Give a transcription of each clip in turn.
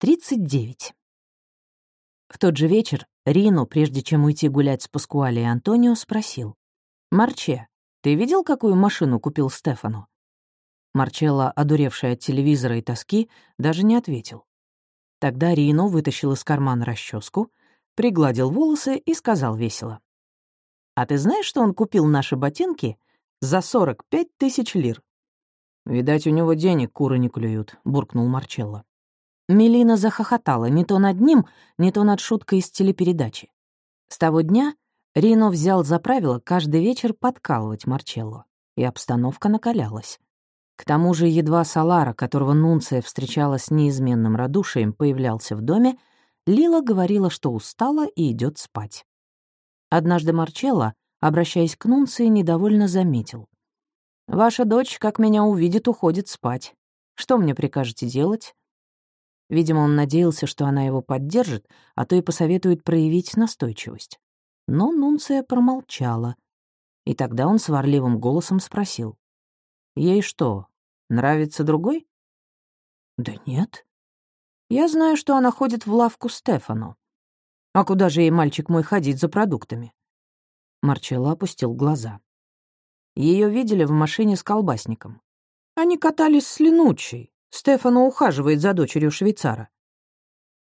39. В тот же вечер Рино, прежде чем уйти гулять с Паскуале и Антонио, спросил. «Марче, ты видел, какую машину купил Стефану?» Марчелло, одуревшая от телевизора и тоски, даже не ответил. Тогда Рино вытащил из кармана расческу, пригладил волосы и сказал весело. «А ты знаешь, что он купил наши ботинки за 45 тысяч лир?» «Видать, у него денег куры не клюют», — буркнул Марчелло. Мелина захохотала не то над ним, не то над шуткой из телепередачи. С того дня Рино взял за правило каждый вечер подкалывать Марчелло, и обстановка накалялась. К тому же едва Салара, которого Нунция встречала с неизменным радушием, появлялся в доме, Лила говорила, что устала и идет спать. Однажды Марчелло, обращаясь к Нунции, недовольно заметил. «Ваша дочь, как меня увидит, уходит спать. Что мне прикажете делать?» Видимо, он надеялся, что она его поддержит, а то и посоветует проявить настойчивость. Но Нунция промолчала. И тогда он сварливым голосом спросил. «Ей что, нравится другой?» «Да нет. Я знаю, что она ходит в лавку Стефану. А куда же ей, мальчик мой, ходить за продуктами?» Марчелло опустил глаза. Ее видели в машине с колбасником. Они катались с Ленучей, Стефано ухаживает за дочерью швейцара.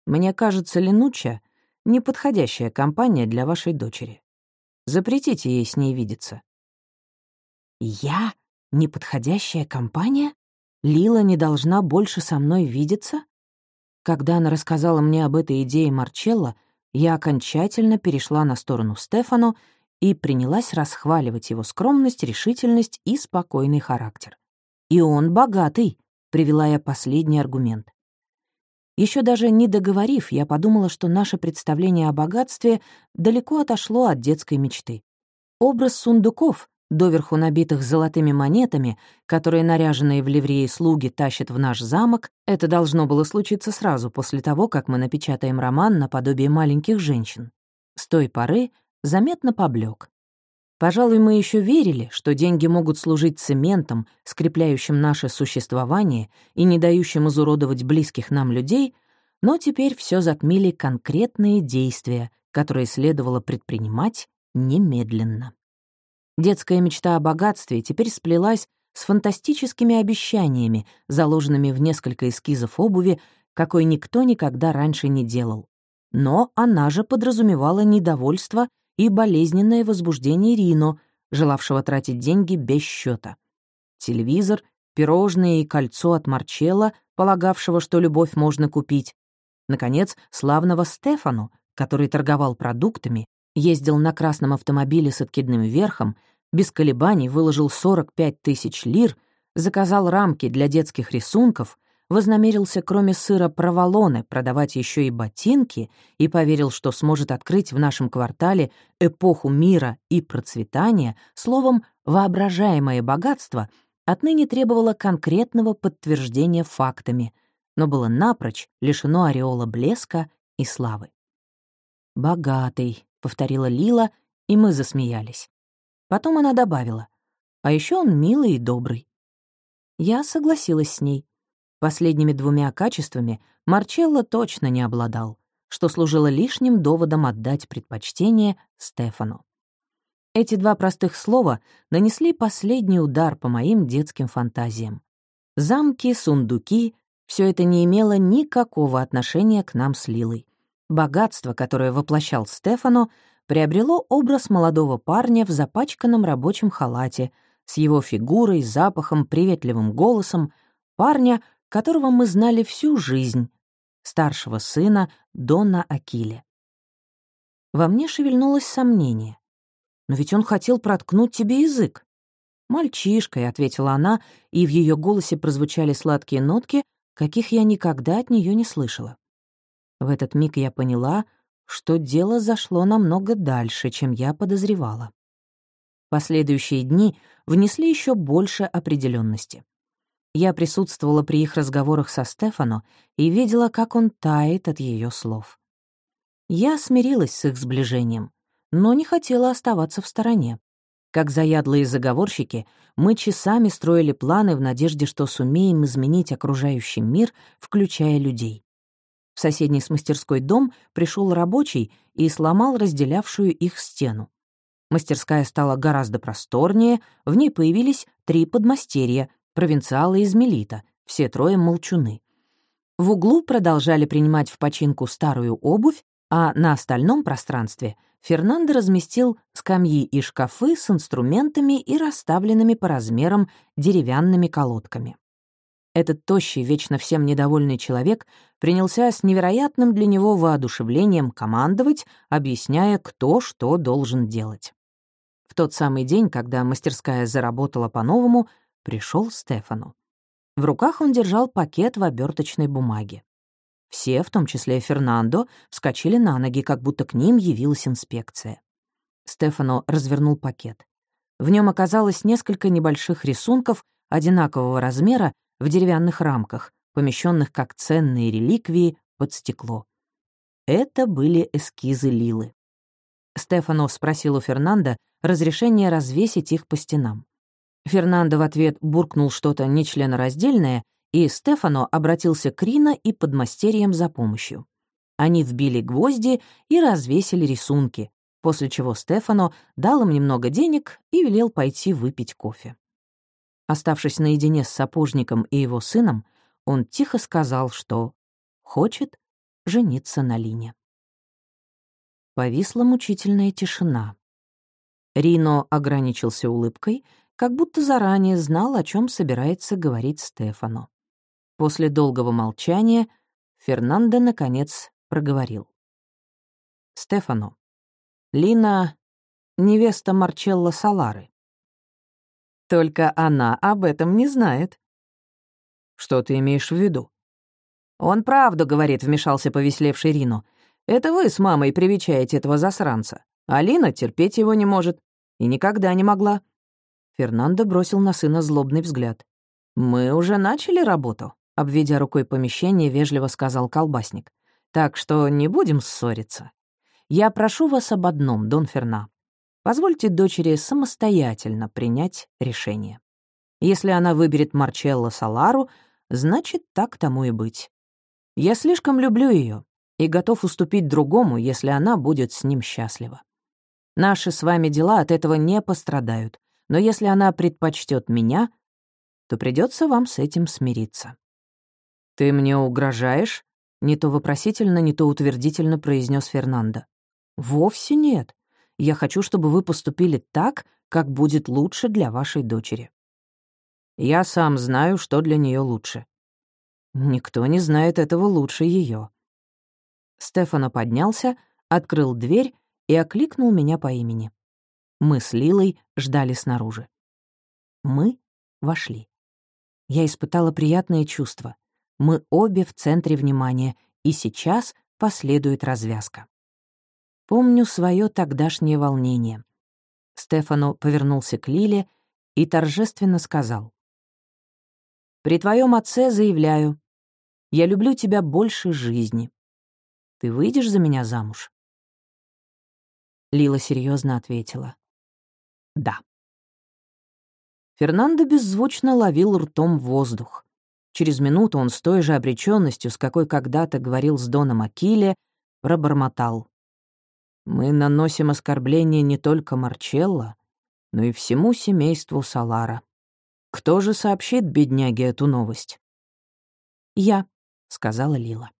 Мне кажется, Ленуча — неподходящая компания для вашей дочери. Запретите ей с ней видеться». «Я? Неподходящая компания? Лила не должна больше со мной видеться?» Когда она рассказала мне об этой идее Марчелло, я окончательно перешла на сторону Стефано и принялась расхваливать его скромность, решительность и спокойный характер. И он богатый, привела я последний аргумент. Еще даже не договорив, я подумала, что наше представление о богатстве далеко отошло от детской мечты. Образ сундуков, доверху набитых золотыми монетами, которые наряженные в ливреи слуги тащат в наш замок, это должно было случиться сразу после того, как мы напечатаем роман наподобие маленьких женщин. С той поры заметно поблек. Пожалуй, мы еще верили, что деньги могут служить цементом, скрепляющим наше существование и не дающим изуродовать близких нам людей, но теперь все затмили конкретные действия, которые следовало предпринимать немедленно. Детская мечта о богатстве теперь сплелась с фантастическими обещаниями, заложенными в несколько эскизов обуви, какой никто никогда раньше не делал. Но она же подразумевала недовольство и болезненное возбуждение Рино, желавшего тратить деньги без счета. Телевизор, пирожные и кольцо от Марчелла, полагавшего, что любовь можно купить. Наконец, славного Стефану, который торговал продуктами, ездил на красном автомобиле с откидным верхом, без колебаний выложил 45 тысяч лир, заказал рамки для детских рисунков, вознамерился кроме сыра проволоны продавать еще и ботинки и поверил, что сможет открыть в нашем квартале эпоху мира и процветания, словом, воображаемое богатство отныне требовало конкретного подтверждения фактами, но было напрочь лишено ореола блеска и славы. «Богатый», — повторила Лила, и мы засмеялись. Потом она добавила, «А еще он милый и добрый». Я согласилась с ней. Последними двумя качествами Марчелло точно не обладал, что служило лишним доводом отдать предпочтение Стефану. Эти два простых слова нанесли последний удар по моим детским фантазиям. Замки, сундуки — все это не имело никакого отношения к нам с Лилой. Богатство, которое воплощал Стефано, приобрело образ молодого парня в запачканном рабочем халате, с его фигурой, запахом, приветливым голосом, парня, которого мы знали всю жизнь, старшего сына Дона Акиле. Во мне шевельнулось сомнение. «Но ведь он хотел проткнуть тебе язык». «Мальчишкой», — ответила она, и в ее голосе прозвучали сладкие нотки, каких я никогда от нее не слышала. В этот миг я поняла, что дело зашло намного дальше, чем я подозревала. Последующие дни внесли еще больше определенности. Я присутствовала при их разговорах со Стефано и видела, как он тает от ее слов. Я смирилась с их сближением, но не хотела оставаться в стороне. Как заядлые заговорщики, мы часами строили планы в надежде, что сумеем изменить окружающий мир, включая людей. В соседний с мастерской дом пришел рабочий и сломал разделявшую их стену. Мастерская стала гораздо просторнее, в ней появились три подмастерья, провинциалы из Мелита, все трое молчуны. В углу продолжали принимать в починку старую обувь, а на остальном пространстве Фернандо разместил скамьи и шкафы с инструментами и расставленными по размерам деревянными колодками. Этот тощий, вечно всем недовольный человек принялся с невероятным для него воодушевлением командовать, объясняя, кто что должен делать. В тот самый день, когда мастерская заработала по-новому, пришел Стефану. В руках он держал пакет в оберточной бумаге. Все, в том числе Фернандо, вскочили на ноги, как будто к ним явилась инспекция. Стефано развернул пакет. В нем оказалось несколько небольших рисунков одинакового размера в деревянных рамках, помещенных как ценные реликвии под стекло. Это были эскизы Лилы. Стефано спросил у Фернанда разрешение развесить их по стенам. Фернандо в ответ буркнул что-то нечленораздельное, и Стефано обратился к Рина и подмастерьям за помощью. Они вбили гвозди и развесили рисунки, после чего Стефано дал им немного денег и велел пойти выпить кофе. Оставшись наедине с сапожником и его сыном, он тихо сказал, что хочет жениться на Лине. Повисла мучительная тишина. Рино ограничился улыбкой, как будто заранее знал, о чем собирается говорить Стефано. После долгого молчания Фернандо, наконец, проговорил. «Стефано, Лина — невеста Марчелло Салары. Только она об этом не знает». «Что ты имеешь в виду?» «Он правду говорит», — вмешался повеселевший Рино. «Это вы с мамой привечаете этого засранца. Алина терпеть его не может. И никогда не могла». Фернандо бросил на сына злобный взгляд. «Мы уже начали работу», — обведя рукой помещение, вежливо сказал колбасник. «Так что не будем ссориться. Я прошу вас об одном, Дон Ферна. Позвольте дочери самостоятельно принять решение. Если она выберет Марчелло Салару, значит, так тому и быть. Я слишком люблю ее и готов уступить другому, если она будет с ним счастлива. Наши с вами дела от этого не пострадают, но если она предпочтет меня, то придется вам с этим смириться. «Ты мне угрожаешь?» — не то вопросительно, не то утвердительно произнес Фернандо. «Вовсе нет. Я хочу, чтобы вы поступили так, как будет лучше для вашей дочери. Я сам знаю, что для нее лучше. Никто не знает этого лучше ее. Стефано поднялся, открыл дверь и окликнул меня по имени. Мы с Лилой ждали снаружи. Мы вошли. Я испытала приятное чувство. Мы обе в центре внимания, и сейчас последует развязка. Помню свое тогдашнее волнение. Стефано повернулся к Лиле и торжественно сказал. «При твоем отце заявляю, я люблю тебя больше жизни. Ты выйдешь за меня замуж?» Лила серьезно ответила. «Да». Фернандо беззвучно ловил ртом воздух. Через минуту он с той же обреченностью, с какой когда-то говорил с Доном Акиле, пробормотал. «Мы наносим оскорбление не только Марчелло, но и всему семейству Салара. Кто же сообщит бедняге эту новость?» «Я», — сказала Лила.